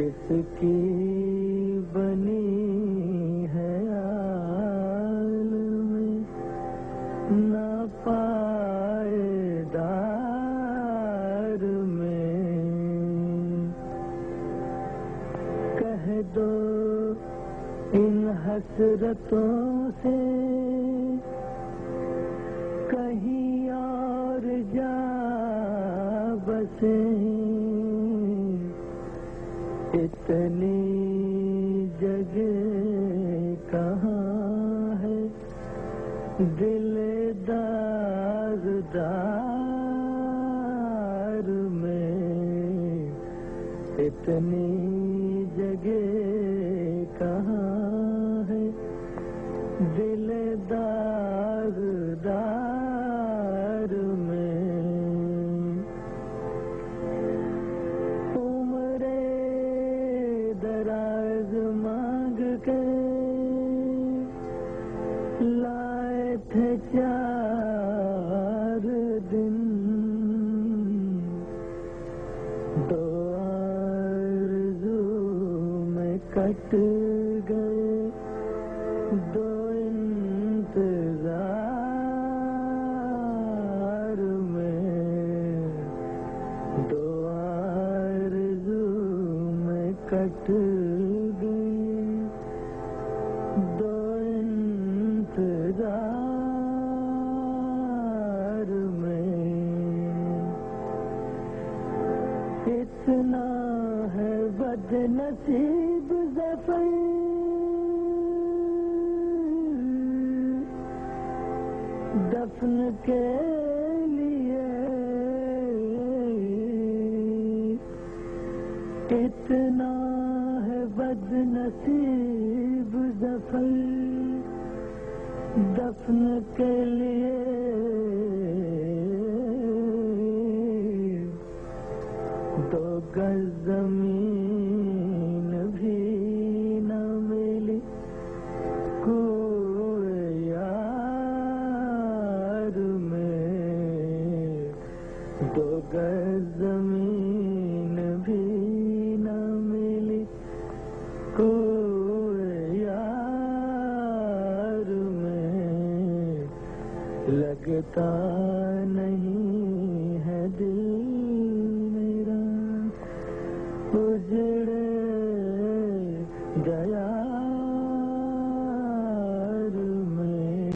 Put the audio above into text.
की बनी है आलम? न पायदार में। कह दो इन हसरतों से, कहीं और जा बसे। इतनी जगह कहाँ है? दिल दागदार में इतनी जगह कहाँ है? दिल दागदार के लाए थे चार दिन। दो में कट गए, दो इंतज़ार में, दो में कट गई में इतना है बदनसीब ज़फ़र दफन के लिए इतना है बदनसीब ज़फ़र दफन के लिए। दो गज ज़मीन भी न मिली। कोई यार में दो गज ज़मीन लगता नहीं।